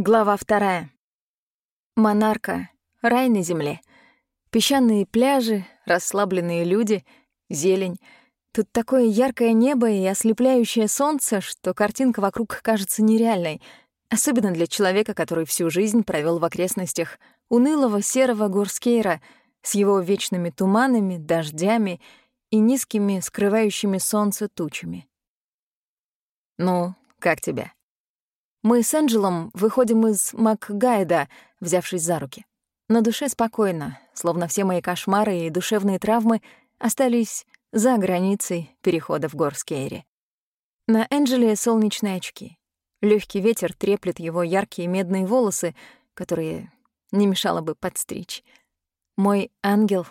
Глава вторая. Монарка. Рай на земле. Песчаные пляжи, расслабленные люди, зелень. Тут такое яркое небо и ослепляющее солнце, что картинка вокруг кажется нереальной, особенно для человека, который всю жизнь провел в окрестностях унылого серого горскейра с его вечными туманами, дождями и низкими, скрывающими солнце тучами. «Ну, как тебя?» Мы с Энджелом выходим из МакГайда, взявшись за руки. На душе спокойно, словно все мои кошмары и душевные травмы остались за границей перехода в Горскейре. На Энджеле солнечные очки. Легкий ветер треплет его яркие медные волосы, которые не мешало бы подстричь. Мой ангел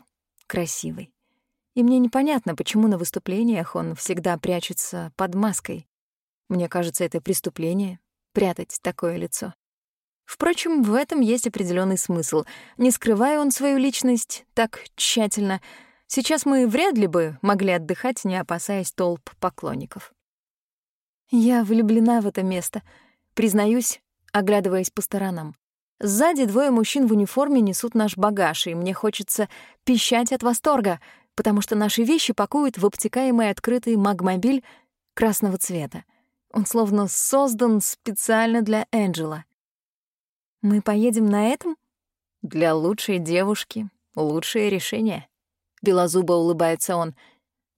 красивый. И мне непонятно, почему на выступлениях он всегда прячется под маской. Мне кажется, это преступление прятать такое лицо. Впрочем, в этом есть определенный смысл. Не скрывая он свою личность так тщательно, сейчас мы вряд ли бы могли отдыхать, не опасаясь толп поклонников. Я влюблена в это место, признаюсь, оглядываясь по сторонам. Сзади двое мужчин в униформе несут наш багаж, и мне хочется пищать от восторга, потому что наши вещи пакуют в обтекаемый открытый магмобиль красного цвета. Он словно создан специально для Энджела. Мы поедем на этом? Для лучшей девушки лучшее решение. Белозубо улыбается он.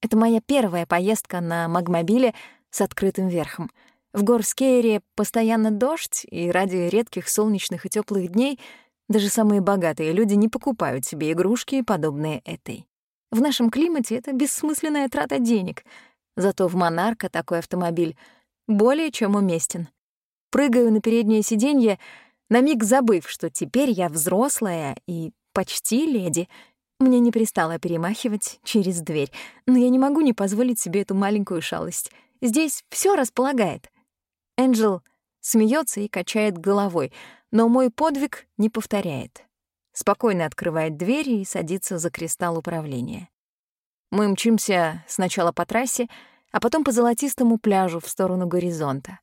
Это моя первая поездка на магмобиле с открытым верхом. В Горскейре постоянно дождь, и ради редких солнечных и теплых дней даже самые богатые люди не покупают себе игрушки, подобные этой. В нашем климате это бессмысленная трата денег. Зато в Монарка такой автомобиль — более чем уместен. Прыгаю на переднее сиденье, на миг забыв, что теперь я взрослая и почти леди. Мне не пристало перемахивать через дверь, но я не могу не позволить себе эту маленькую шалость. Здесь все располагает. Энджел смеется и качает головой, но мой подвиг не повторяет. Спокойно открывает дверь и садится за кристалл управления. Мы мчимся сначала по трассе, а потом по золотистому пляжу в сторону горизонта.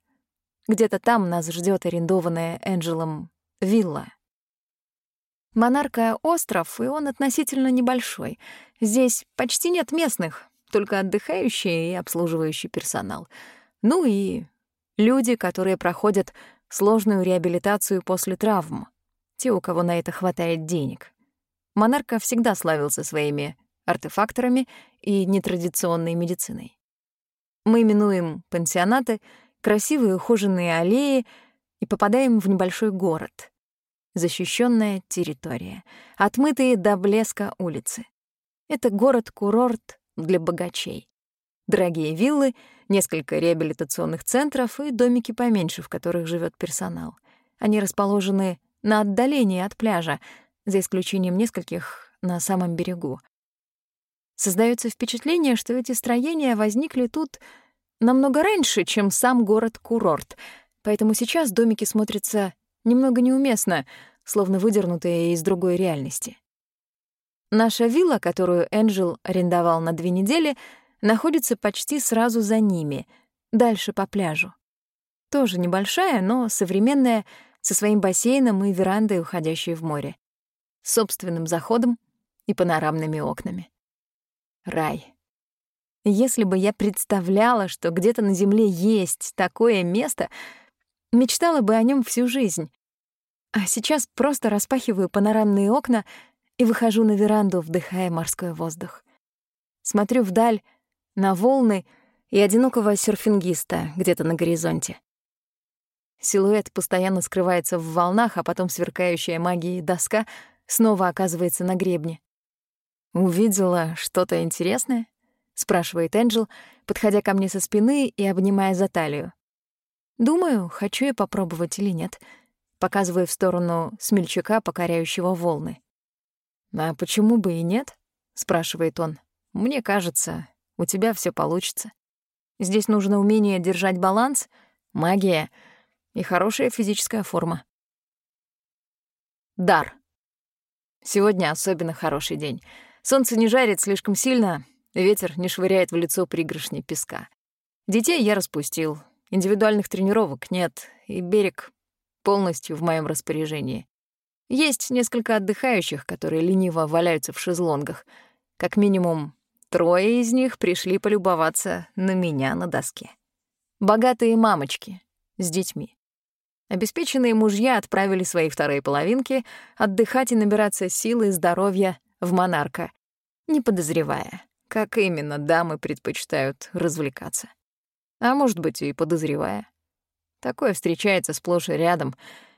Где-то там нас ждет арендованная Энджелом вилла. Монарка — остров, и он относительно небольшой. Здесь почти нет местных, только отдыхающие и обслуживающий персонал. Ну и люди, которые проходят сложную реабилитацию после травм. Те, у кого на это хватает денег. Монарка всегда славился своими артефакторами и нетрадиционной медициной. Мы минуем пансионаты, красивые ухоженные аллеи и попадаем в небольшой город. Защищенная территория, отмытые до блеска улицы. Это город-курорт для богачей. Дорогие виллы, несколько реабилитационных центров и домики поменьше, в которых живет персонал. Они расположены на отдалении от пляжа, за исключением нескольких на самом берегу. Создается впечатление, что эти строения возникли тут намного раньше, чем сам город-курорт, поэтому сейчас домики смотрятся немного неуместно, словно выдернутые из другой реальности. Наша вилла, которую Энджел арендовал на две недели, находится почти сразу за ними, дальше по пляжу. Тоже небольшая, но современная, со своим бассейном и верандой, уходящей в море, собственным заходом и панорамными окнами. Рай. Если бы я представляла, что где-то на Земле есть такое место, мечтала бы о нем всю жизнь. А сейчас просто распахиваю панорамные окна и выхожу на веранду, вдыхая морской воздух. Смотрю вдаль, на волны и одинокого серфингиста где-то на горизонте. Силуэт постоянно скрывается в волнах, а потом сверкающая магией доска снова оказывается на гребне. «Увидела что-то интересное?» — спрашивает Энджел, подходя ко мне со спины и обнимая за талию. «Думаю, хочу я попробовать или нет», показывая в сторону смельчака, покоряющего волны. «А почему бы и нет?» — спрашивает он. «Мне кажется, у тебя все получится. Здесь нужно умение держать баланс, магия и хорошая физическая форма». Дар. Сегодня особенно хороший день — Солнце не жарит слишком сильно, ветер не швыряет в лицо пригоршни песка. Детей я распустил, индивидуальных тренировок нет, и берег полностью в моем распоряжении. Есть несколько отдыхающих, которые лениво валяются в шезлонгах. Как минимум, трое из них пришли полюбоваться на меня на доске. Богатые мамочки с детьми. Обеспеченные мужья отправили свои вторые половинки отдыхать и набираться силы и здоровья в монарка, не подозревая, как именно дамы предпочитают развлекаться. А может быть, и подозревая. Такое встречается сплошь и рядом.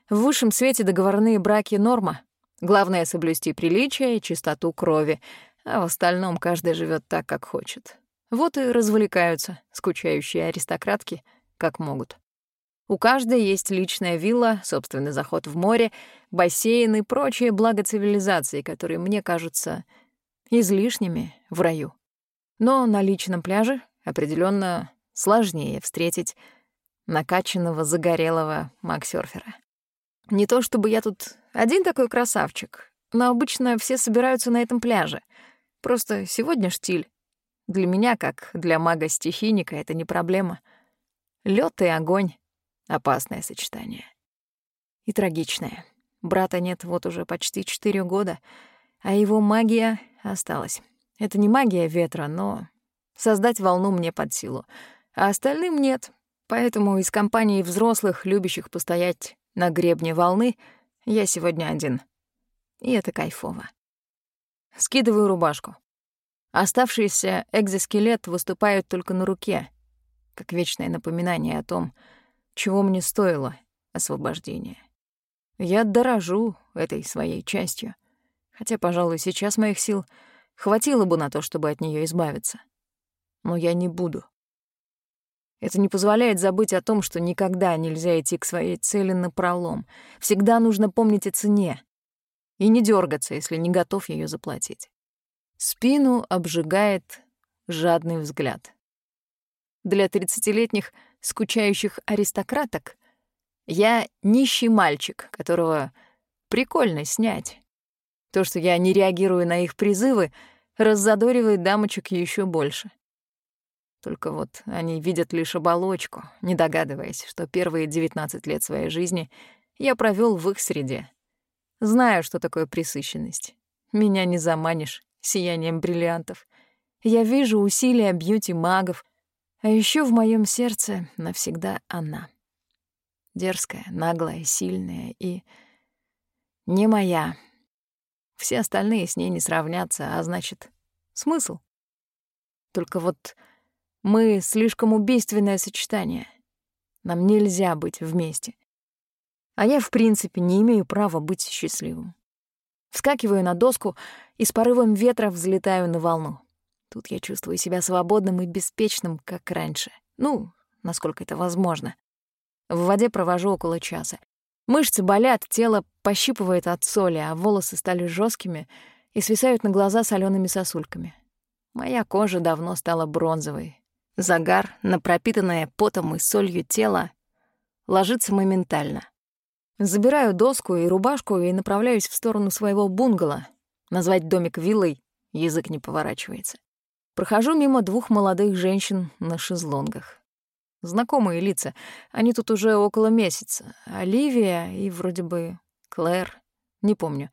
В высшем свете договорные браки — норма. Главное — соблюсти приличие и чистоту крови, а в остальном каждый живет так, как хочет. Вот и развлекаются скучающие аристократки, как могут. У каждой есть личная вилла, собственный заход в море, бассейн и прочие блага цивилизации, которые мне кажутся излишними в раю. Но на личном пляже определенно сложнее встретить накачанного загорелого максерфера. Не то чтобы я тут один такой красавчик, но обычно все собираются на этом пляже. Просто сегодня штиль. Для меня, как для мага-стихийника, это не проблема. Лёд и огонь Опасное сочетание. И трагичное. Брата нет вот уже почти четыре года, а его магия осталась. Это не магия ветра, но создать волну мне под силу, а остальным нет. Поэтому из компании взрослых, любящих постоять на гребне волны, я сегодня один. И это кайфово. Скидываю рубашку. Оставшийся экзоскелет выступает только на руке, как вечное напоминание о том, чего мне стоило освобождение. Я дорожу этой своей частью, хотя, пожалуй, сейчас моих сил хватило бы на то, чтобы от нее избавиться. Но я не буду. Это не позволяет забыть о том, что никогда нельзя идти к своей цели напролом. Всегда нужно помнить о цене и не дергаться, если не готов ее заплатить. Спину обжигает жадный взгляд. Для тридцатилетних скучающих аристократок я нищий мальчик, которого прикольно снять. То, что я не реагирую на их призывы, раззадоривает дамочек еще больше. Только вот они видят лишь оболочку, не догадываясь, что первые 19 лет своей жизни я провел в их среде. Знаю, что такое присыщенность. Меня не заманишь сиянием бриллиантов. Я вижу усилия бьюти-магов, а еще в моем сердце навсегда она. Дерзкая, наглая, сильная и... не моя. Все остальные с ней не сравнятся, а значит, смысл? Только вот мы слишком убийственное сочетание. Нам нельзя быть вместе. А я, в принципе, не имею права быть счастливым. Вскакиваю на доску и с порывом ветра взлетаю на волну. Тут я чувствую себя свободным и беспечным, как раньше. Ну, насколько это возможно. В воде провожу около часа. Мышцы болят, тело пощипывает от соли, а волосы стали жесткими и свисают на глаза солеными сосульками. Моя кожа давно стала бронзовой. Загар, на пропитанное потом и солью тело, ложится моментально. Забираю доску и рубашку и направляюсь в сторону своего бунгало. Назвать домик виллой язык не поворачивается. Прохожу мимо двух молодых женщин на шезлонгах. Знакомые лица. Они тут уже около месяца. Оливия и вроде бы Клэр. Не помню.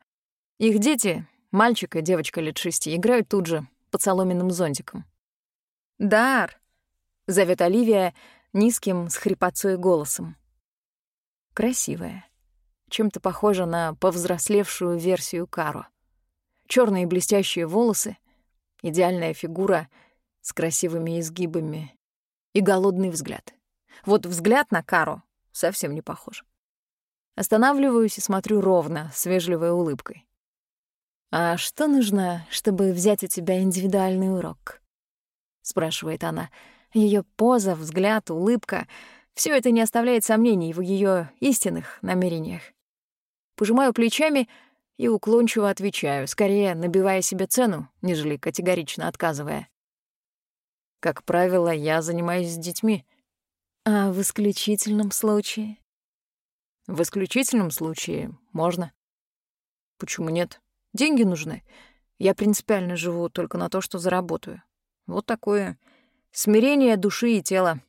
Их дети, мальчик и девочка лет шести, играют тут же, под соломенным зонтиком. «Дар!» — зовет Оливия низким, с хрипотцой голосом. Красивая. Чем-то похожа на повзрослевшую версию Каро. Черные блестящие волосы, Идеальная фигура с красивыми изгибами и голодный взгляд. Вот взгляд на Кару совсем не похож. Останавливаюсь и смотрю ровно, с вежливой улыбкой. «А что нужно, чтобы взять у тебя индивидуальный урок?» — спрашивает она. Ее поза, взгляд, улыбка — все это не оставляет сомнений в ее истинных намерениях. Пожимаю плечами — и уклончиво отвечаю, скорее набивая себе цену, нежели категорично отказывая. Как правило, я занимаюсь с детьми. А в исключительном случае? В исключительном случае можно. Почему нет? Деньги нужны. Я принципиально живу только на то, что заработаю. Вот такое смирение души и тела.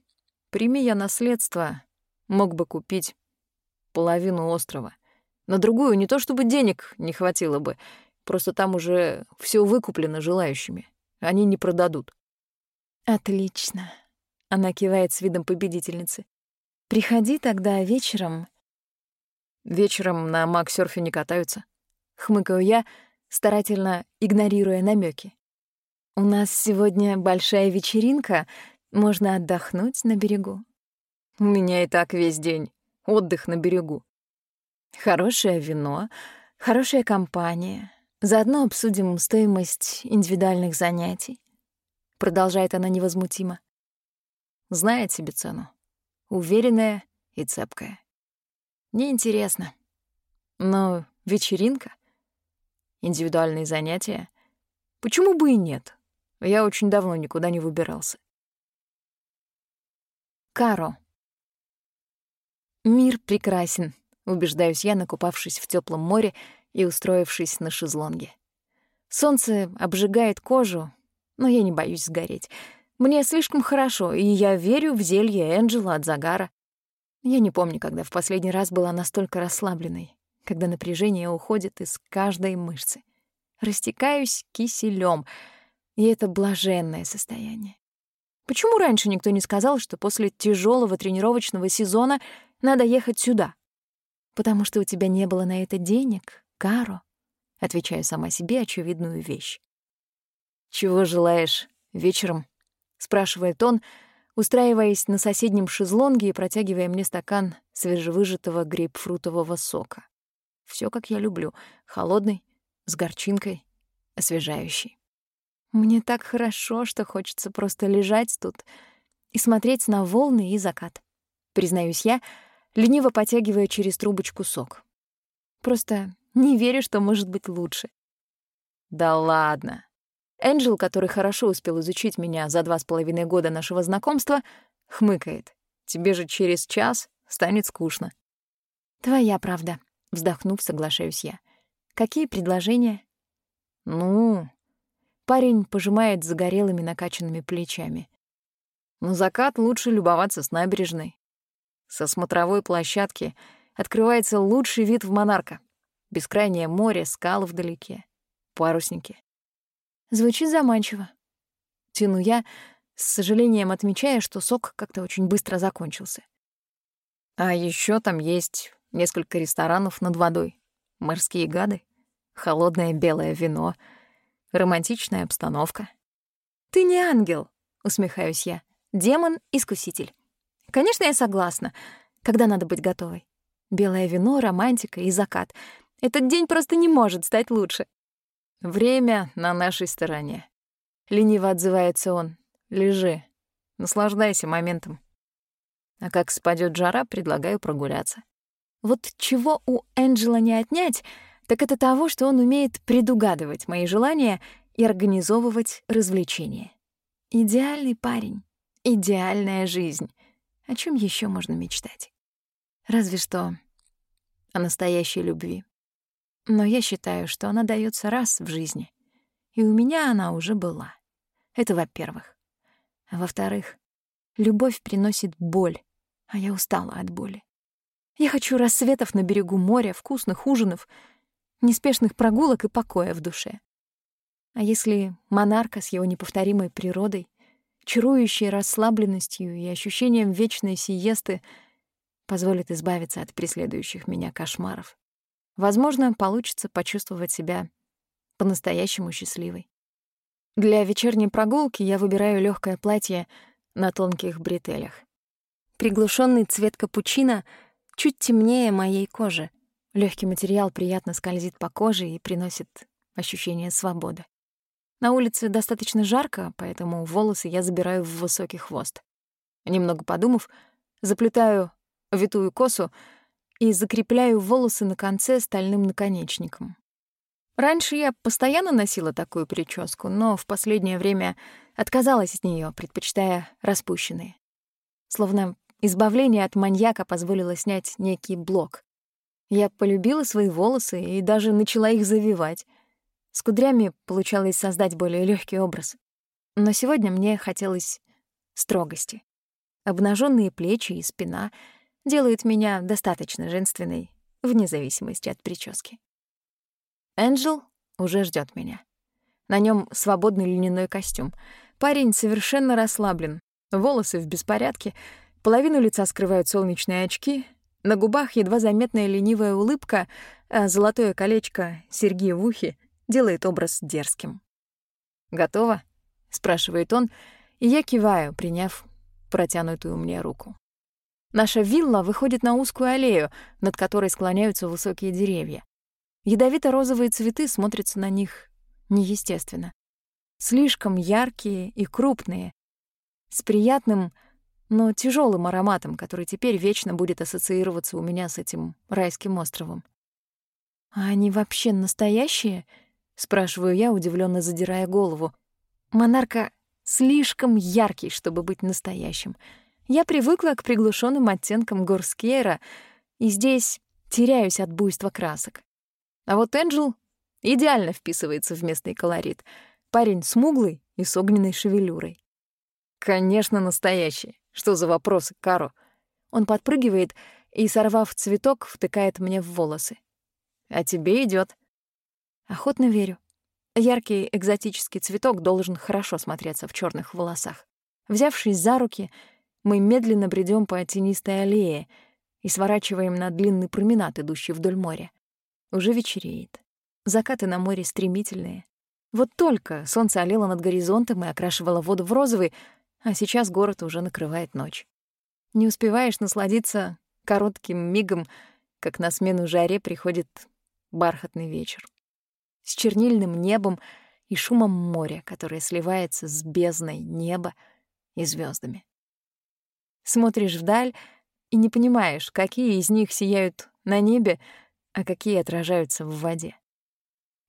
Прими я наследство, мог бы купить половину острова. На другую не то чтобы денег не хватило бы, просто там уже все выкуплено желающими. Они не продадут. Отлично. Она кивает с видом победительницы. Приходи тогда вечером. Вечером на максерфе не катаются. Хмыкаю я, старательно игнорируя намеки. У нас сегодня большая вечеринка, можно отдохнуть на берегу. У меня и так весь день. Отдых на берегу. Хорошее вино, хорошая компания. Заодно обсудим стоимость индивидуальных занятий. Продолжает она невозмутимо. Знает себе цену. Уверенная и цепкая. Неинтересно. Но вечеринка, индивидуальные занятия. Почему бы и нет? Я очень давно никуда не выбирался. Каро. Мир прекрасен, убеждаюсь я, накупавшись в теплом море и устроившись на шезлонге. Солнце обжигает кожу, но я не боюсь сгореть. Мне слишком хорошо, и я верю в зелье Энджела от загара. Я не помню, когда в последний раз была настолько расслабленной, когда напряжение уходит из каждой мышцы. Растекаюсь киселем, и это блаженное состояние. Почему раньше никто не сказал, что после тяжелого тренировочного сезона надо ехать сюда? Потому что у тебя не было на это денег, Каро. Отвечаю сама себе очевидную вещь. «Чего желаешь вечером?» — спрашивает он, устраиваясь на соседнем шезлонге и протягивая мне стакан свежевыжатого грейпфрутового сока. Все как я люблю, холодный, с горчинкой, освежающий. Мне так хорошо, что хочется просто лежать тут и смотреть на волны и закат. Признаюсь я, лениво потягивая через трубочку сок. Просто не верю, что может быть лучше. Да ладно. Энджел, который хорошо успел изучить меня за два с половиной года нашего знакомства, хмыкает. Тебе же через час станет скучно. Твоя правда. Вздохнув, соглашаюсь я. Какие предложения? Ну, Парень пожимает загорелыми накачанными плечами. На закат лучше любоваться с набережной. Со смотровой площадки открывается лучший вид в Монарка. Бескрайнее море, скалы вдалеке, парусники. Звучит заманчиво. Тяну я, с сожалением отмечая, что сок как-то очень быстро закончился. А еще там есть несколько ресторанов над водой. Морские гады, холодное белое вино — романтичная обстановка. «Ты не ангел», — усмехаюсь я. «Демон-искуситель». Конечно, я согласна, когда надо быть готовой. Белое вино, романтика и закат. Этот день просто не может стать лучше. Время на нашей стороне. Лениво отзывается он. Лежи. Наслаждайся моментом. А как спадет жара, предлагаю прогуляться. Вот чего у Энджела не отнять — так это того, что он умеет предугадывать мои желания и организовывать развлечения. Идеальный парень, идеальная жизнь. О чем еще можно мечтать? Разве что о настоящей любви. Но я считаю, что она дается раз в жизни. И у меня она уже была. Это во-первых. А во-вторых, любовь приносит боль, а я устала от боли. Я хочу рассветов на берегу моря, вкусных ужинов — неспешных прогулок и покоя в душе. А если монарка с его неповторимой природой, чарующей расслабленностью и ощущением вечной сиесты позволит избавиться от преследующих меня кошмаров, возможно, получится почувствовать себя по-настоящему счастливой. Для вечерней прогулки я выбираю легкое платье на тонких бретелях. Приглушенный цвет капучино чуть темнее моей кожи, Легкий материал приятно скользит по коже и приносит ощущение свободы. На улице достаточно жарко, поэтому волосы я забираю в высокий хвост. Немного подумав, заплетаю витую косу и закрепляю волосы на конце стальным наконечником. Раньше я постоянно носила такую прическу, но в последнее время отказалась от нее, предпочитая распущенные. Словно избавление от маньяка позволило снять некий блок. Я полюбила свои волосы и даже начала их завивать. С кудрями получалось создать более легкий образ. Но сегодня мне хотелось строгости. Обнаженные плечи и спина, делают меня достаточно женственной, вне зависимости от прически. Энджел уже ждет меня. На нем свободный льняной костюм. Парень совершенно расслаблен, волосы в беспорядке, половину лица скрывают солнечные очки, на губах едва заметная ленивая улыбка, а золотое колечко серьги в ухе делает образ дерзким. «Готово?» — спрашивает он, и я киваю, приняв протянутую мне руку. Наша вилла выходит на узкую аллею, над которой склоняются высокие деревья. Ядовито-розовые цветы смотрятся на них неестественно. Слишком яркие и крупные, с приятным, но тяжелым ароматом, который теперь вечно будет ассоциироваться у меня с этим райским островом. «А они вообще настоящие?» — спрашиваю я, удивленно задирая голову. Монарка слишком яркий, чтобы быть настоящим. Я привыкла к приглушенным оттенкам горскера, и здесь теряюсь от буйства красок. А вот Энджел идеально вписывается в местный колорит. Парень смуглый и с огненной шевелюрой. «Конечно, настоящий. Что за вопросы, Каро?» Он подпрыгивает и, сорвав цветок, втыкает мне в волосы. «А тебе идет. Охотно верю. Яркий экзотический цветок должен хорошо смотреться в черных волосах. Взявшись за руки, мы медленно бредем по тенистой аллее и сворачиваем на длинный променад, идущий вдоль моря. Уже вечереет. Закаты на море стремительные. Вот только солнце олело над горизонтом и окрашивало воду в розовый, а сейчас город уже накрывает ночь. Не успеваешь насладиться коротким мигом, как на смену жаре приходит бархатный вечер с чернильным небом и шумом моря, которое сливается с бездной неба и звездами. Смотришь вдаль и не понимаешь, какие из них сияют на небе, а какие отражаются в воде.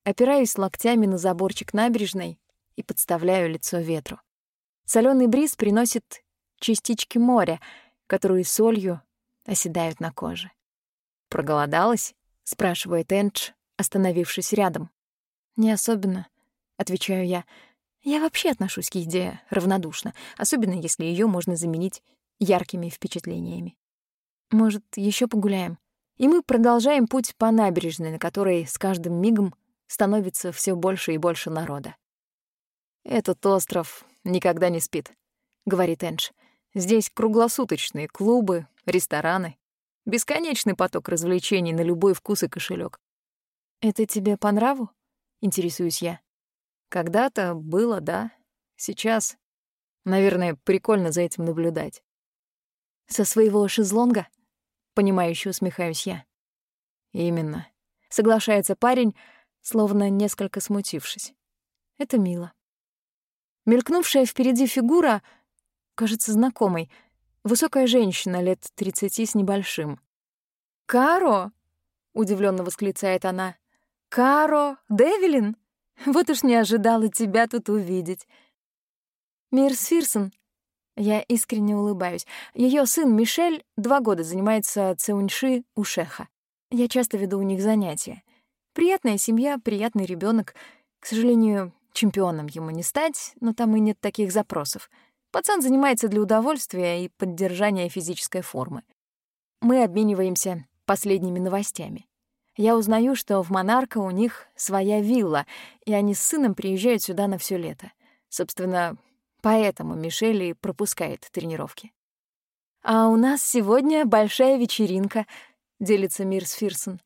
Опираюсь локтями на заборчик набережной и подставляю лицо ветру. Соленый бриз приносит частички моря, которые солью оседают на коже. «Проголодалась?» — спрашивает Эндж, остановившись рядом. «Не особенно», — отвечаю я. Я вообще отношусь к еде равнодушно, особенно если ее можно заменить яркими впечатлениями. Может, еще погуляем? И мы продолжаем путь по набережной, на которой с каждым мигом становится все больше и больше народа. «Этот остров никогда не спит», — говорит Эндж. «Здесь круглосуточные клубы, рестораны, бесконечный поток развлечений на любой вкус и кошелек. «Это тебе по нраву?» Интересуюсь я. Когда-то было, да. Сейчас, наверное, прикольно за этим наблюдать. Со своего шезлонга? Понимающе усмехаюсь я. Именно. Соглашается парень, словно несколько смутившись. Это мило. Мелькнувшая впереди фигура кажется знакомой. Высокая женщина лет тридцати с небольшим. «Каро!» — удивленно восклицает она. «Каро, Девилин? Вот уж не ожидала тебя тут увидеть». «Мирс Фирсон». Я искренне улыбаюсь. Ее сын Мишель два года занимается цеуньши у шеха. Я часто веду у них занятия. Приятная семья, приятный ребенок. К сожалению, чемпионом ему не стать, но там и нет таких запросов. Пацан занимается для удовольствия и поддержания физической формы. Мы обмениваемся последними новостями я узнаю, что в Монарка у них своя вилла, и они с сыном приезжают сюда на все лето. Собственно, поэтому Мишель и пропускает тренировки. «А у нас сегодня большая вечеринка», — делится Мирс Фирсон.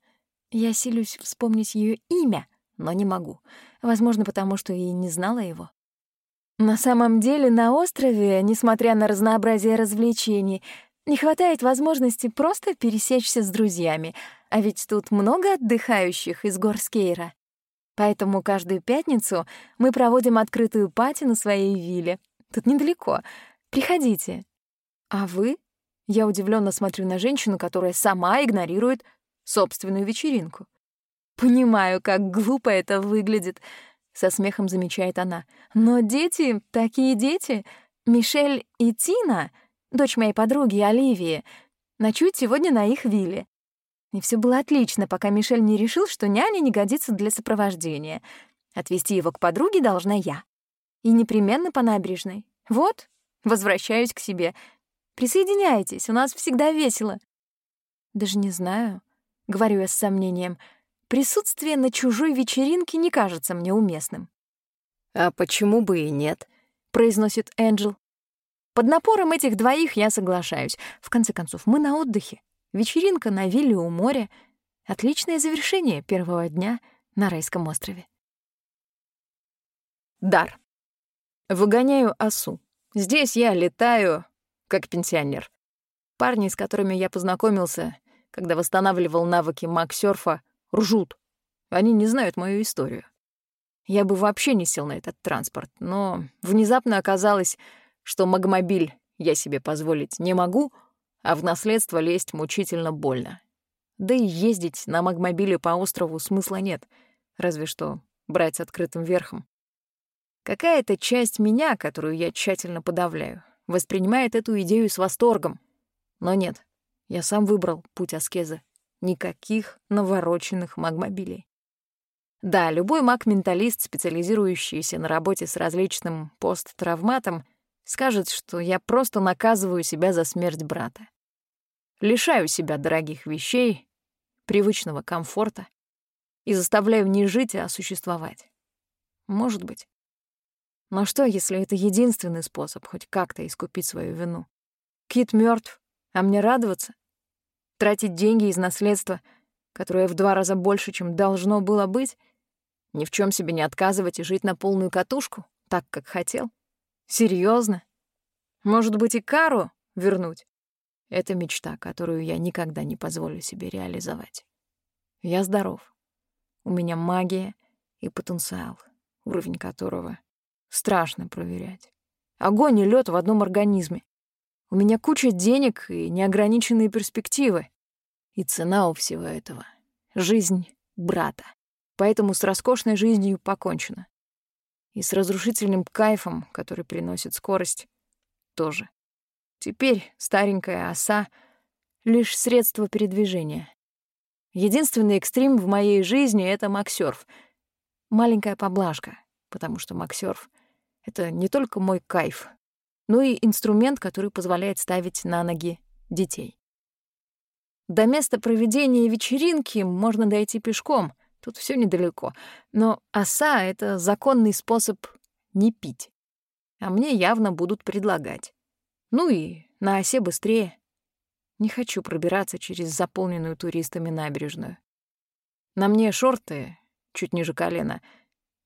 Я силюсь вспомнить ее имя, но не могу. Возможно, потому что и не знала его. На самом деле на острове, несмотря на разнообразие развлечений, не хватает возможности просто пересечься с друзьями — а ведь тут много отдыхающих из гор Скейра. Поэтому каждую пятницу мы проводим открытую пати на своей вилле. Тут недалеко. Приходите. А вы? Я удивленно смотрю на женщину, которая сама игнорирует собственную вечеринку. Понимаю, как глупо это выглядит, со смехом замечает она. Но дети, такие дети, Мишель и Тина, дочь моей подруги Оливии, ночуют сегодня на их вилле. И все было отлично, пока Мишель не решил, что няня не годится для сопровождения. Отвезти его к подруге должна я. И непременно по набережной. Вот, возвращаюсь к себе. Присоединяйтесь, у нас всегда весело. Даже не знаю. Говорю я с сомнением. Присутствие на чужой вечеринке не кажется мне уместным. «А почему бы и нет?» — произносит Энджел. Под напором этих двоих я соглашаюсь. В конце концов, мы на отдыхе. Вечеринка на вилле у моря — отличное завершение первого дня на райском острове. Дар. Выгоняю осу. Здесь я летаю, как пенсионер. Парни, с которыми я познакомился, когда восстанавливал навыки маг-сёрфа, ржут. Они не знают мою историю. Я бы вообще не сел на этот транспорт, но внезапно оказалось, что магмобиль я себе позволить не могу, а в наследство лезть мучительно больно. Да и ездить на магмобиле по острову смысла нет, разве что брать с открытым верхом. Какая-то часть меня, которую я тщательно подавляю, воспринимает эту идею с восторгом. Но нет, я сам выбрал путь аскезы. Никаких навороченных магмобилей. Да, любой маг-менталист, специализирующийся на работе с различным посттравматом, скажет, что я просто наказываю себя за смерть брата. Лишаю себя дорогих вещей, привычного комфорта и заставляю не жить, а существовать. Может быть. Но что, если это единственный способ хоть как-то искупить свою вину? Кит мертв, а мне радоваться? Тратить деньги из наследства, которое в два раза больше, чем должно было быть? Ни в чем себе не отказывать и жить на полную катушку, так, как хотел? Серьезно? Может быть, и Кару вернуть? Это мечта, которую я никогда не позволю себе реализовать. Я здоров. У меня магия и потенциал, уровень которого Страшно проверять. Огонь и лед в одном организме. У меня куча денег и неограниченные перспективы. И цена у всего этого — жизнь брата. Поэтому с роскошной жизнью покончено. И с разрушительным кайфом, который приносит скорость, тоже. Теперь старенькая оса — лишь средство передвижения. Единственный экстрим в моей жизни — это максёрф. Маленькая поблажка, потому что максёрф — это не только мой кайф, но и инструмент, который позволяет ставить на ноги детей. До места проведения вечеринки можно дойти пешком, тут все недалеко, но оса — это законный способ не пить. А мне явно будут предлагать. Ну и на осе быстрее. Не хочу пробираться через заполненную туристами набережную. На мне шорты, чуть ниже колена,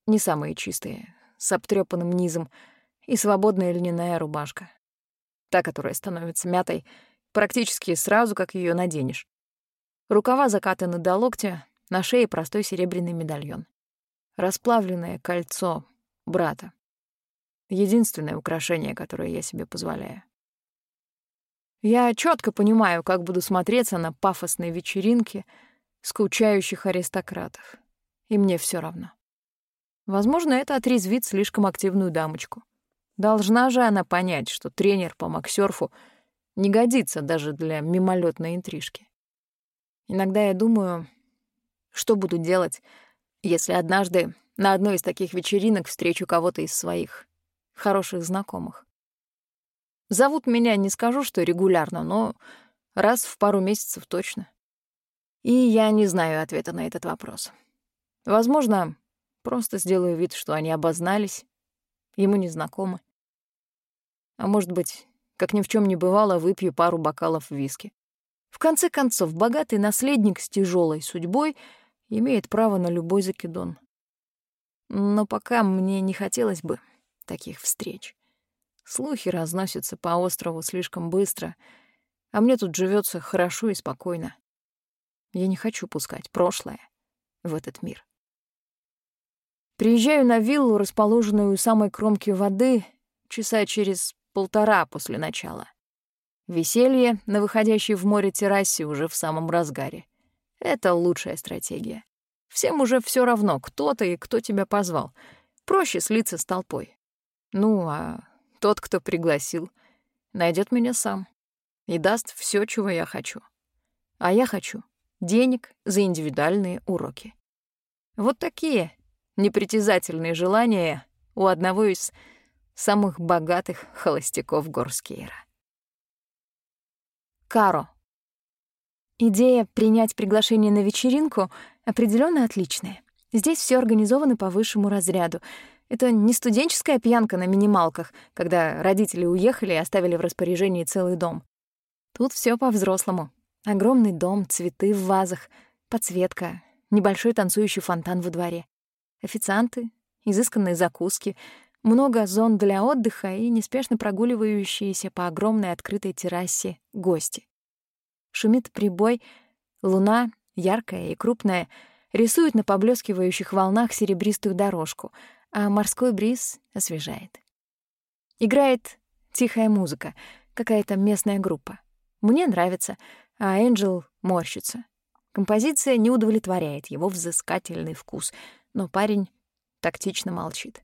не самые чистые, с обтрёпанным низом и свободная льняная рубашка. Та, которая становится мятой практически сразу, как её наденешь. Рукава закатаны до локтя, на шее простой серебряный медальон. Расплавленное кольцо брата. Единственное украшение, которое я себе позволяю. Я четко понимаю, как буду смотреться на пафосной вечеринке скучающих аристократов. И мне все равно. Возможно, это отрезвит слишком активную дамочку. Должна же она понять, что тренер по максерфу не годится даже для мимолетной интрижки. Иногда я думаю, что буду делать, если однажды на одной из таких вечеринок встречу кого-то из своих хороших знакомых. Зовут меня, не скажу, что регулярно, но раз в пару месяцев точно. И я не знаю ответа на этот вопрос. Возможно, Просто сделаю вид, что они обознались, ему незнакомы. А может быть, как ни в чем не бывало, выпью пару бокалов виски. В конце концов, богатый наследник с тяжелой судьбой имеет право на любой закидон. Но пока мне не хотелось бы таких встреч. Слухи разносятся по острову слишком быстро, а мне тут живется хорошо и спокойно. Я не хочу пускать прошлое в этот мир. Приезжаю на виллу, расположенную у самой кромки воды, часа через полтора после начала. Веселье на выходящей в море террасе уже в самом разгаре. Это лучшая стратегия. Всем уже все равно, кто ты и кто тебя позвал. Проще слиться с толпой. Ну, а тот, кто пригласил, найдет меня сам и даст все, чего я хочу. А я хочу денег за индивидуальные уроки. Вот такие непритязательные желания у одного из самых богатых холостяков Горскейра. Каро. Идея принять приглашение на вечеринку определенно отличная. Здесь все организовано по высшему разряду. Это не студенческая пьянка на минималках, когда родители уехали и оставили в распоряжении целый дом. Тут все по-взрослому. Огромный дом, цветы в вазах, подсветка, небольшой танцующий фонтан во дворе. Официанты, изысканные закуски, много зон для отдыха и неспешно прогуливающиеся по огромной открытой террасе гости. Шумит прибой, луна, яркая и крупная, рисует на поблескивающих волнах серебристую дорожку, а морской бриз освежает. Играет тихая музыка, какая-то местная группа. Мне нравится, а Энджел морщится. Композиция не удовлетворяет его взыскательный вкус, но парень тактично молчит.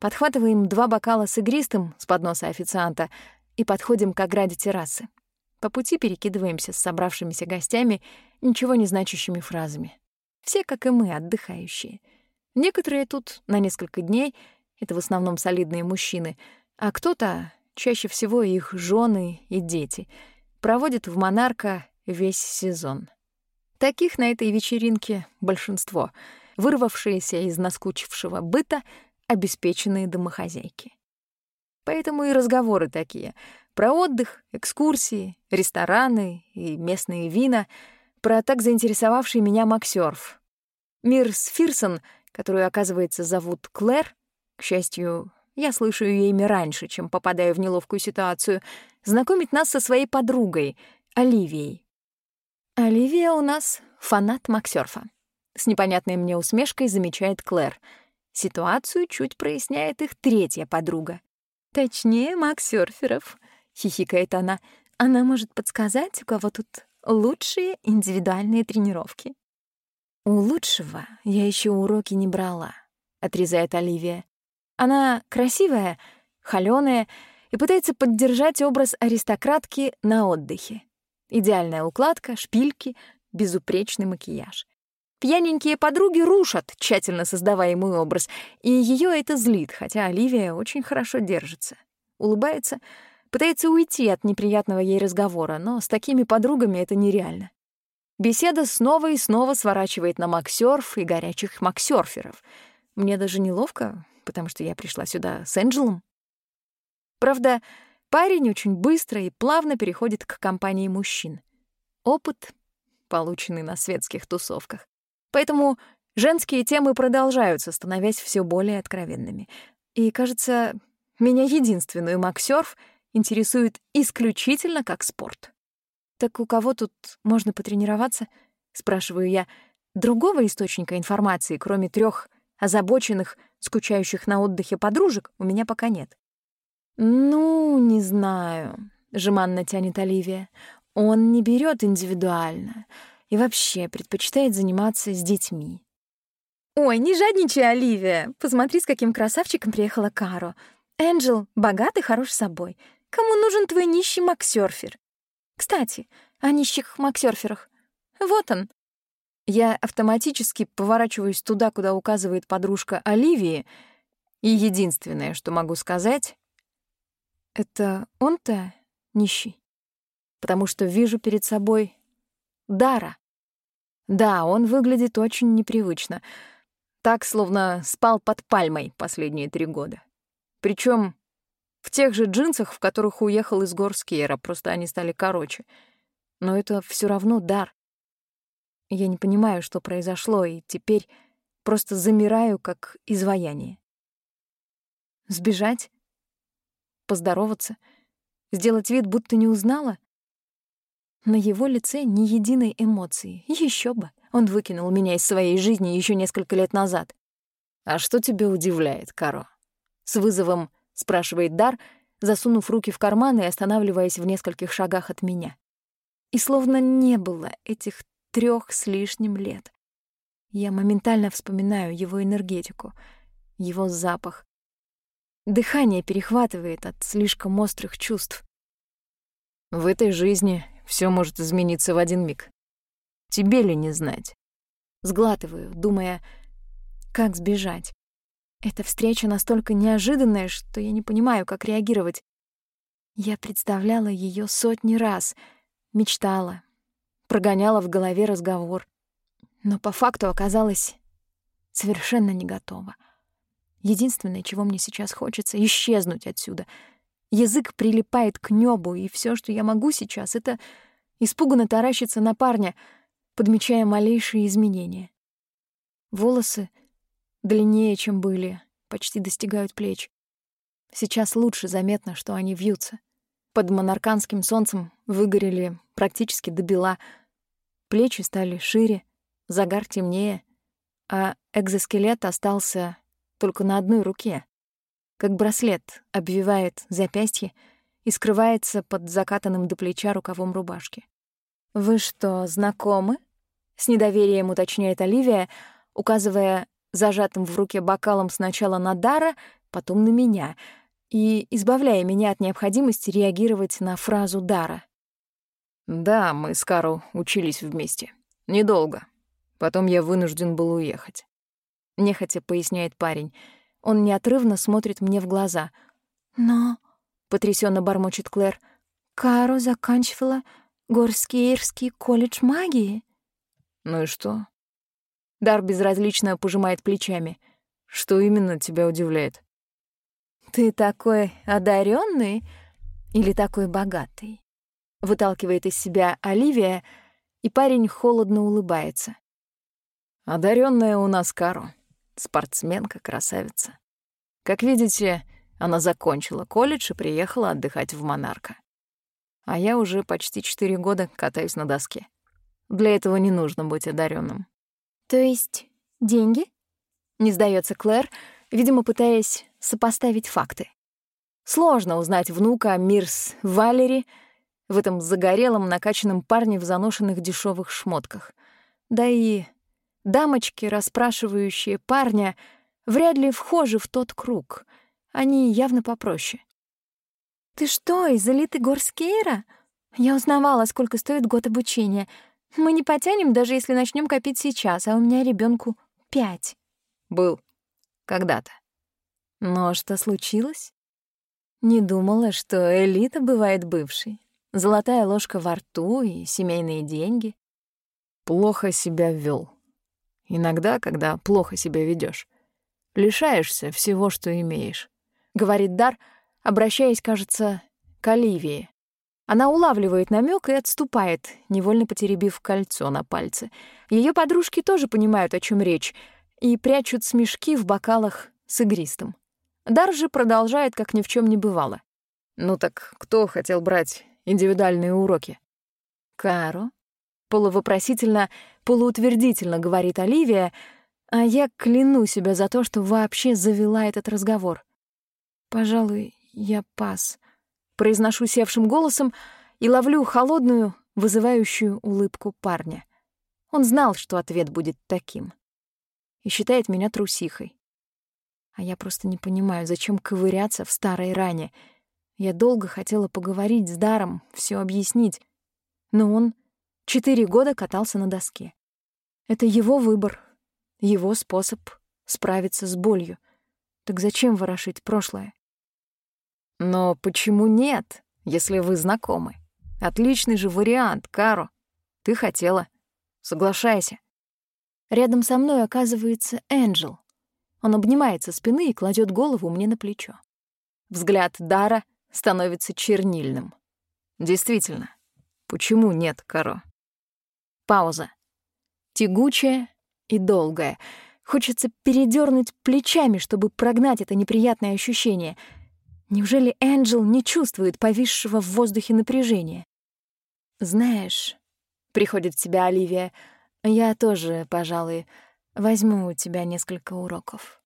Подхватываем два бокала с игристым с подноса официанта и подходим к ограде террасы. По пути перекидываемся с собравшимися гостями ничего не значащими фразами. Все, как и мы, отдыхающие. Некоторые тут на несколько дней, это в основном солидные мужчины, а кто-то, чаще всего их жены и дети, проводит в Монарка весь сезон. Таких на этой вечеринке большинство, вырвавшиеся из наскучившего быта обеспеченные домохозяйки. Поэтому и разговоры такие — про отдых, экскурсии, рестораны и местные вина, про так заинтересовавший меня Максёрф. Мирс Фирсон, которую, оказывается, зовут Клэр, к счастью, я слышу ее имя раньше, чем попадаю в неловкую ситуацию, знакомит нас со своей подругой, Оливией. Оливия у нас фанат Максёрфа. С непонятной мне усмешкой замечает Клэр. Ситуацию чуть проясняет их третья подруга. Точнее, Максёрферов —— хихикает она. «Она может подсказать, у кого тут лучшие индивидуальные тренировки». «У лучшего я еще уроки не брала», — отрезает Оливия. «Она красивая, холёная и пытается поддержать образ аристократки на отдыхе. Идеальная укладка, шпильки, безупречный макияж. Пьяненькие подруги рушат тщательно создаваемый образ, и ее это злит, хотя Оливия очень хорошо держится. Улыбается — Пытается уйти от неприятного ей разговора, но с такими подругами это нереально. Беседа снова и снова сворачивает на максёрф и горячих максёрферов. Мне даже неловко, потому что я пришла сюда с Энджелом. Правда, парень очень быстро и плавно переходит к компании мужчин. Опыт, полученный на светских тусовках. Поэтому женские темы продолжаются, становясь все более откровенными. И, кажется, меня единственную максёрф — интересует исключительно как спорт. «Так у кого тут можно потренироваться?» — спрашиваю я. Другого источника информации, кроме трех озабоченных, скучающих на отдыхе подружек, у меня пока нет. «Ну, не знаю», — жеманно тянет Оливия. «Он не берет индивидуально и вообще предпочитает заниматься с детьми». «Ой, не жадничай, Оливия! Посмотри, с каким красавчиком приехала Каро. Энджел богат и хорош собой. Кому нужен твой нищий максерфер? Кстати, о нищих максерферах. Вот он. Я автоматически поворачиваюсь туда, куда указывает подружка Оливии, и единственное, что могу сказать, это он-то нищий. Потому что вижу перед собой Дара. Да, он выглядит очень непривычно. Так, словно спал под пальмой последние три года. Причем в тех же джинсах, в которых уехал из гор Скейра, просто они стали короче. Но это все равно дар. Я не понимаю, что произошло, и теперь просто замираю, как изваяние. Сбежать? Поздороваться? Сделать вид, будто не узнала? На его лице ни единой эмоции. Еще бы. Он выкинул меня из своей жизни еще несколько лет назад. «А что тебя удивляет, Каро?» С вызовом — спрашивает Дар, засунув руки в карманы и останавливаясь в нескольких шагах от меня. И словно не было этих трех с лишним лет. Я моментально вспоминаю его энергетику, его запах. Дыхание перехватывает от слишком острых чувств. В этой жизни все может измениться в один миг. Тебе ли не знать? Сглатываю, думая, как сбежать. Эта встреча настолько неожиданная, что я не понимаю, как реагировать. Я представляла ее сотни раз, мечтала, прогоняла в голове разговор. Но по факту оказалась совершенно не готова. Единственное, чего мне сейчас хочется — исчезнуть отсюда. Язык прилипает к небу, и все, что я могу сейчас, — это испуганно таращиться на парня, подмечая малейшие изменения. Волосы длиннее, чем были, почти достигают плеч. Сейчас лучше заметно, что они вьются. Под монарканским солнцем выгорели практически до бела. Плечи стали шире, загар темнее, а экзоскелет остался только на одной руке. Как браслет обвивает запястье и скрывается под закатанным до плеча рукавом рубашки. «Вы что, знакомы?» — с недоверием уточняет Оливия, указывая зажатым в руке бокалом сначала на Дара, потом на меня, и избавляя меня от необходимости реагировать на фразу Дара. «Да, мы с Кару учились вместе. Недолго. Потом я вынужден был уехать». Нехотя поясняет парень. Он неотрывно смотрит мне в глаза. «Но...» — потрясенно бормочет Клэр. «Кару заканчивала Горский колледж магии». «Ну и что?» Дар безразлично пожимает плечами. «Что именно тебя удивляет?» «Ты такой одаренный или такой богатый?» Выталкивает из себя Оливия, и парень холодно улыбается. Одаренная у нас Кару. Спортсменка, красавица. Как видите, она закончила колледж и приехала отдыхать в Монарка. А я уже почти четыре года катаюсь на доске. Для этого не нужно быть одаренным. То есть деньги? Не сдается Клэр, видимо, пытаясь сопоставить факты. Сложно узнать внука Мирс Валери в этом загорелом, накачанном парне в заношенных дешевых шмотках. Да и дамочки, расспрашивающие парня, вряд ли вхожи в тот круг. Они явно попроще. «Ты что, из элиты Горскейра? Я узнавала, сколько стоит год обучения — мы не потянем, даже если начнем копить сейчас, а у меня ребенку пять. Был. Когда-то. Но что случилось? Не думала, что элита бывает бывшей. Золотая ложка во рту и семейные деньги. Плохо себя вел. Иногда, когда плохо себя ведешь, лишаешься всего, что имеешь. Говорит Дар, обращаясь, кажется, к Оливии. Она улавливает намек и отступает, невольно потеребив кольцо на пальце. Ее подружки тоже понимают, о чем речь, и прячут смешки в бокалах с игристым. Дар же продолжает, как ни в чем не бывало. «Ну так кто хотел брать индивидуальные уроки?» «Каро?» Полувопросительно, полуутвердительно говорит Оливия, а я кляну себя за то, что вообще завела этот разговор. «Пожалуй, я пас», Произношу севшим голосом и ловлю холодную, вызывающую улыбку парня. Он знал, что ответ будет таким. И считает меня трусихой. А я просто не понимаю, зачем ковыряться в старой ране. Я долго хотела поговорить с Даром, все объяснить. Но он четыре года катался на доске. Это его выбор, его способ справиться с болью. Так зачем ворошить прошлое? Но почему нет, если вы знакомы? Отличный же вариант, Каро. Ты хотела. Соглашайся. Рядом со мной оказывается Энджел. Он обнимается спины и кладет голову мне на плечо. Взгляд Дара становится чернильным. Действительно. Почему нет, Каро? Пауза. Тягучая и долгая. Хочется передернуть плечами, чтобы прогнать это неприятное ощущение — Неужели Энджел не чувствует повисшего в воздухе напряжения? «Знаешь», — приходит в себя Оливия, — «я тоже, пожалуй, возьму у тебя несколько уроков».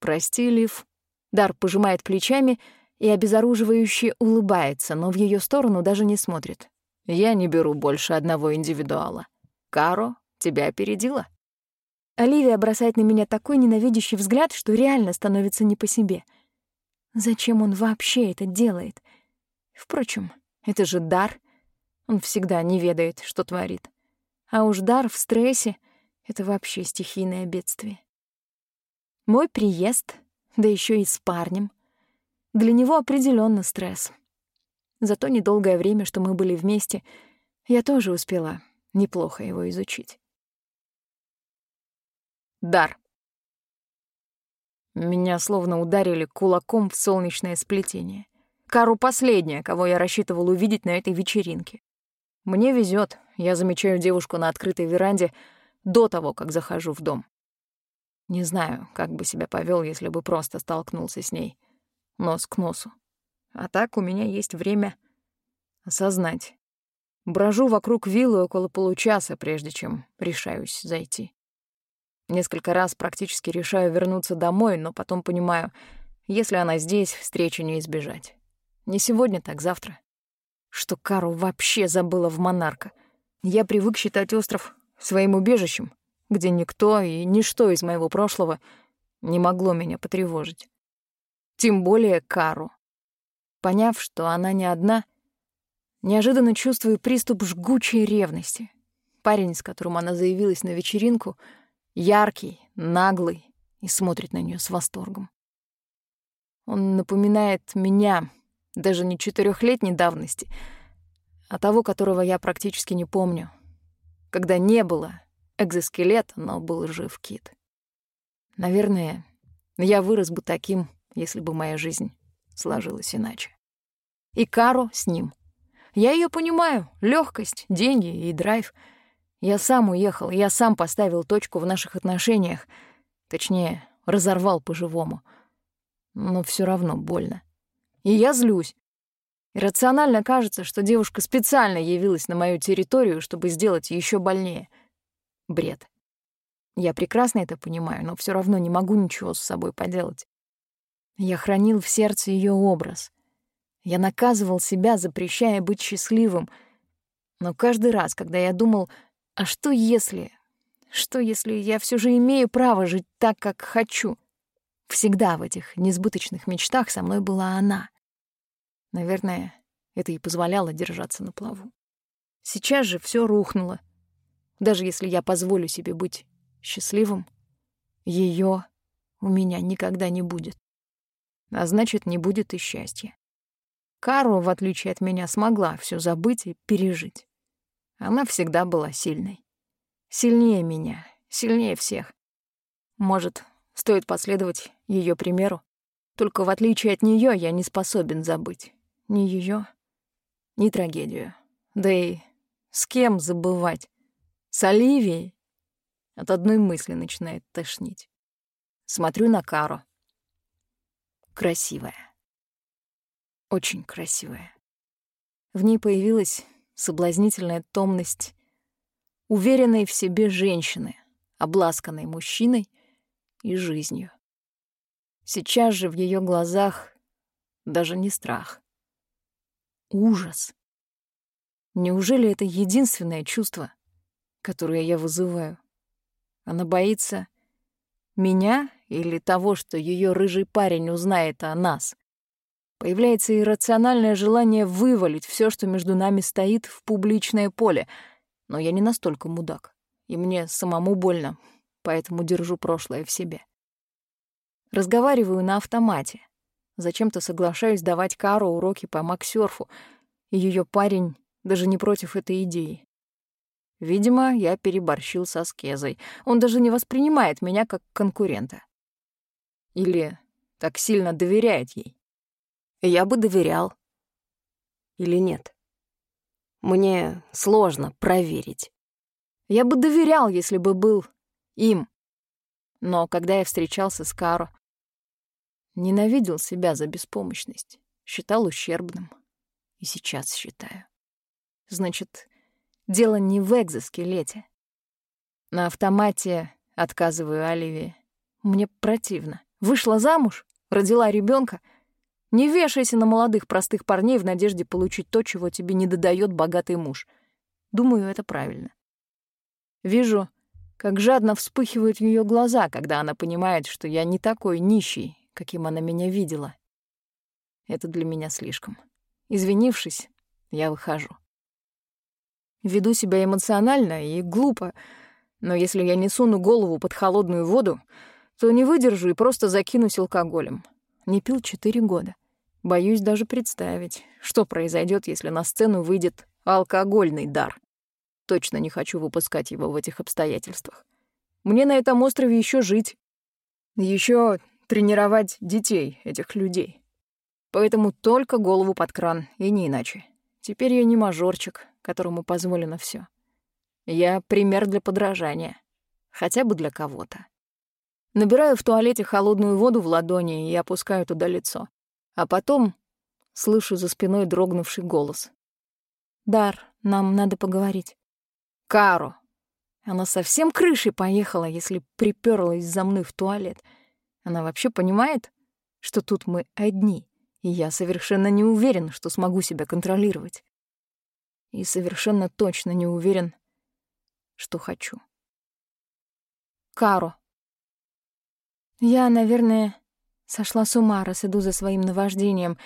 «Прости, Лив». Дар пожимает плечами и обезоруживающе улыбается, но в ее сторону даже не смотрит. «Я не беру больше одного индивидуала. Каро тебя опередила». Оливия бросает на меня такой ненавидящий взгляд, что реально становится не по себе — Зачем он вообще это делает? Впрочем, это же дар. Он всегда не ведает, что творит. А уж дар в стрессе — это вообще стихийное бедствие. Мой приезд, да еще и с парнем. Для него определенно стресс. За то недолгое время, что мы были вместе, я тоже успела Неплохо его изучить. Дар. Меня словно ударили кулаком в солнечное сплетение. Кару последняя, кого я рассчитывал увидеть на этой вечеринке. Мне везет, я замечаю девушку на открытой веранде до того, как захожу в дом. Не знаю, как бы себя повел, если бы просто столкнулся с ней нос к носу. А так у меня есть время осознать. Брожу вокруг виллы около получаса, прежде чем решаюсь зайти. Несколько раз практически решаю вернуться домой, но потом понимаю, если она здесь, встречи не избежать. Не сегодня, так завтра. Что Кару вообще забыла в Монарка. Я привык считать остров своим убежищем, где никто и ничто из моего прошлого не могло меня потревожить. Тем более Кару. Поняв, что она не одна, неожиданно чувствую приступ жгучей ревности. Парень, с которым она заявилась на вечеринку, яркий, наглый и смотрит на нее с восторгом. Он напоминает меня, даже не четырехлетней давности, а того, которого я практически не помню, когда не было экзоскелета, но был жив Кит. Наверное, я вырос бы таким, если бы моя жизнь сложилась иначе. И Каро с ним. Я ее понимаю. легкость, деньги и драйв. Я сам уехал, я сам поставил точку в наших отношениях. Точнее, разорвал по-живому. Но все равно больно. И я злюсь. Рационально кажется, что девушка специально явилась на мою территорию, чтобы сделать еще больнее. Бред. Я прекрасно это понимаю, но все равно не могу ничего с собой поделать. Я хранил в сердце ее образ. Я наказывал себя, запрещая быть счастливым. Но каждый раз, когда я думал, а что если... Что если я все же имею право жить так, как хочу? Всегда в этих несбыточных мечтах со мной была она. Наверное, это и позволяло держаться на плаву. Сейчас же все рухнуло. Даже если я позволю себе быть счастливым, ее у меня никогда не будет а значит, не будет и счастья. Кару, в отличие от меня, смогла все забыть и пережить. Она всегда была сильной. Сильнее меня, сильнее всех. Может, стоит последовать ее примеру? Только в отличие от нее я не способен забыть ни ее, ни трагедию. Да и с кем забывать? С Оливией? От одной мысли начинает тошнить. Смотрю на Кару красивая. Очень красивая. В ней появилась соблазнительная томность уверенной в себе женщины, обласканной мужчиной и жизнью. Сейчас же в ее глазах даже не страх. Ужас. Неужели это единственное чувство, которое я вызываю? Она боится меня или того, что ее рыжий парень узнает о нас. Появляется иррациональное желание вывалить все, что между нами стоит, в публичное поле. Но я не настолько мудак, и мне самому больно, поэтому держу прошлое в себе. Разговариваю на автомате. Зачем-то соглашаюсь давать Кару уроки по максерфу, и ее парень даже не против этой идеи. Видимо, я переборщил со Скезой. Он даже не воспринимает меня как конкурента. Или так сильно доверяет ей? Я бы доверял. Или нет? Мне сложно проверить. Я бы доверял, если бы был им. Но когда я встречался с Каро, ненавидел себя за беспомощность, считал ущербным. И сейчас считаю. Значит, дело не в экзоскелете. На автомате отказываю Оливии. Мне противно. Вышла замуж, родила ребенка. Не вешайся на молодых простых парней в надежде получить то, чего тебе не додает богатый муж. Думаю, это правильно. Вижу, как жадно вспыхивают ее глаза, когда она понимает, что я не такой нищий, каким она меня видела. Это для меня слишком. Извинившись, я выхожу. Веду себя эмоционально и глупо, но если я не суну голову под холодную воду, то не выдержу и просто закинусь алкоголем. Не пил четыре года. Боюсь даже представить, что произойдет, если на сцену выйдет алкогольный дар. точно не хочу выпускать его в этих обстоятельствах. Мне на этом острове еще жить. еще тренировать детей, этих людей. Поэтому только голову под кран, и не иначе. Теперь я не мажорчик, которому позволено все. Я пример для подражания. Хотя бы для кого-то. Набираю в туалете холодную воду в ладони и опускаю туда лицо. А потом слышу за спиной дрогнувший голос. «Дар, нам надо поговорить». «Каро!» Она совсем крышей поехала, если приперлась за мной в туалет. Она вообще понимает, что тут мы одни, и я совершенно не уверен, что смогу себя контролировать. И совершенно точно не уверен, что хочу. Каро. Я, наверное, сошла с ума, раз иду за своим наваждением.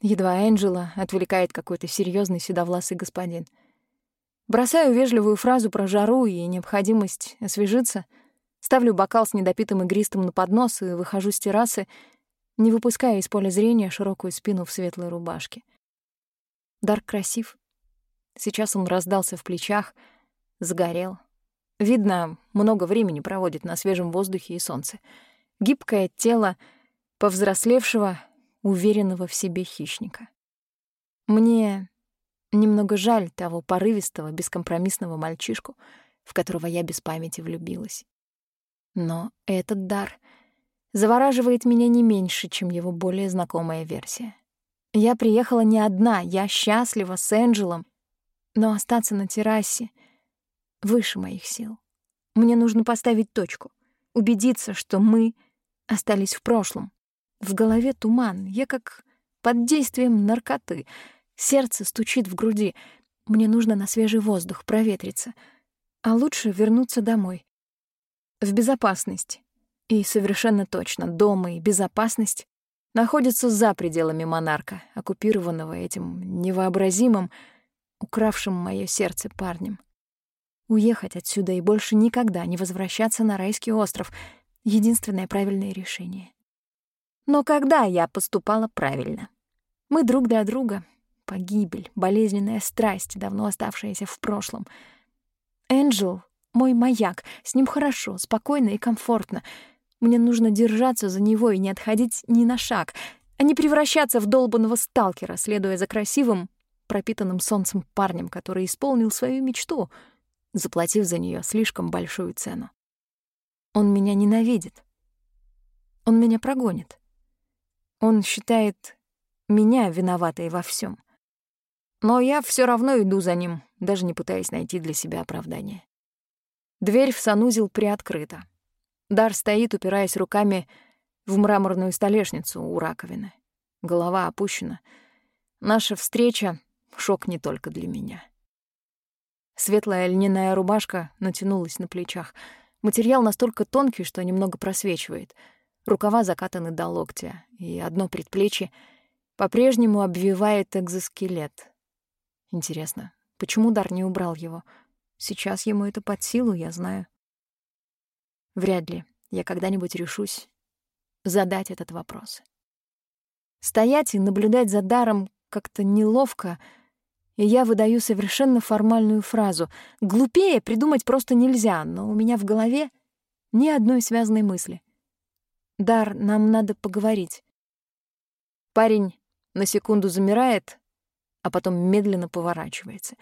Едва Энджела отвлекает какой-то серьезный седовласый господин — Бросаю вежливую фразу про жару и необходимость освежиться, ставлю бокал с недопитым игристым на поднос и выхожу с террасы, не выпуская из поля зрения широкую спину в светлой рубашке. Дарк красив. Сейчас он раздался в плечах, загорел. Видно, много времени проводит на свежем воздухе и солнце. Гибкое тело повзрослевшего, уверенного в себе хищника. Мне Немного жаль того порывистого, бескомпромиссного мальчишку, в которого я без памяти влюбилась. Но этот дар завораживает меня не меньше, чем его более знакомая версия. Я приехала не одна, я счастлива с Энджелом, но остаться на террасе выше моих сил. Мне нужно поставить точку, убедиться, что мы остались в прошлом. В голове туман, я как под действием наркоты — Сердце стучит в груди. Мне нужно на свежий воздух проветриться. А лучше вернуться домой. В безопасность. И совершенно точно, дома и безопасность находятся за пределами монарка, оккупированного этим невообразимым, укравшим мое сердце парнем. Уехать отсюда и больше никогда не возвращаться на райский остров — единственное правильное решение. Но когда я поступала правильно? Мы друг для друга, Погибель, болезненная страсть, давно оставшаяся в прошлом. Энджел — мой маяк, с ним хорошо, спокойно и комфортно. Мне нужно держаться за него и не отходить ни на шаг, а не превращаться в долбанного сталкера, следуя за красивым, пропитанным солнцем парнем, который исполнил свою мечту, заплатив за нее слишком большую цену. Он меня ненавидит. Он меня прогонит. Он считает меня виноватой во всем. Но я все равно иду за ним, даже не пытаясь найти для себя оправдания. Дверь в санузел приоткрыта. Дар стоит, упираясь руками в мраморную столешницу у раковины. Голова опущена. Наша встреча — шок не только для меня. Светлая льняная рубашка натянулась на плечах. Материал настолько тонкий, что немного просвечивает. Рукава закатаны до локтя, и одно предплечье по-прежнему обвивает экзоскелет. Интересно, почему Дар не убрал его? Сейчас ему это под силу, я знаю. Вряд ли я когда-нибудь решусь задать этот вопрос. Стоять и наблюдать за Даром как-то неловко, и я выдаю совершенно формальную фразу. Глупее придумать просто нельзя, но у меня в голове ни одной связанной мысли. «Дар, нам надо поговорить». Парень на секунду замирает, а потом медленно поворачивается.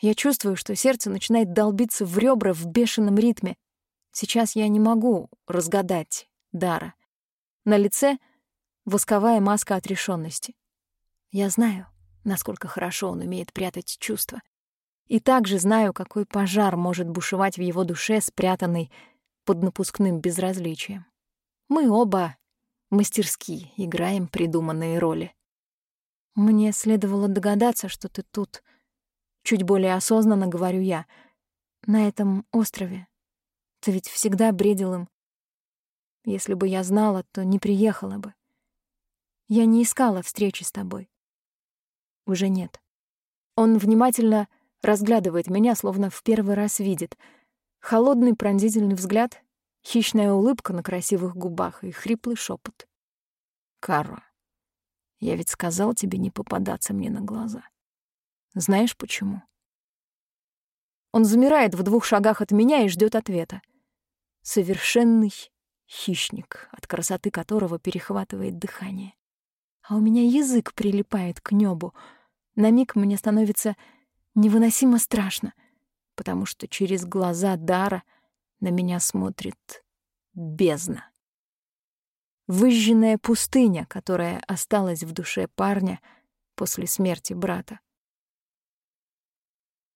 Я чувствую, что сердце начинает долбиться в ребра в бешеном ритме. Сейчас я не могу разгадать Дара. На лице восковая маска отрешенности. Я знаю, насколько хорошо он умеет прятать чувства. И также знаю, какой пожар может бушевать в его душе, спрятанный под напускным безразличием. Мы оба мастерски играем придуманные роли. Мне следовало догадаться, что ты тут. Чуть более осознанно говорю я. На этом острове. Ты ведь всегда бредил им. Если бы я знала, то не приехала бы. Я не искала встречи с тобой. Уже нет. Он внимательно разглядывает меня, словно в первый раз видит. Холодный пронзительный взгляд, хищная улыбка на красивых губах и хриплый шепот. Каро. Я ведь сказал тебе не попадаться мне на глаза. Знаешь почему? Он замирает в двух шагах от меня и ждет ответа. Совершенный хищник, от красоты которого перехватывает дыхание. А у меня язык прилипает к небу. На миг мне становится невыносимо страшно, потому что через глаза Дара на меня смотрит бездна. Выжженная пустыня, которая осталась в душе парня после смерти брата.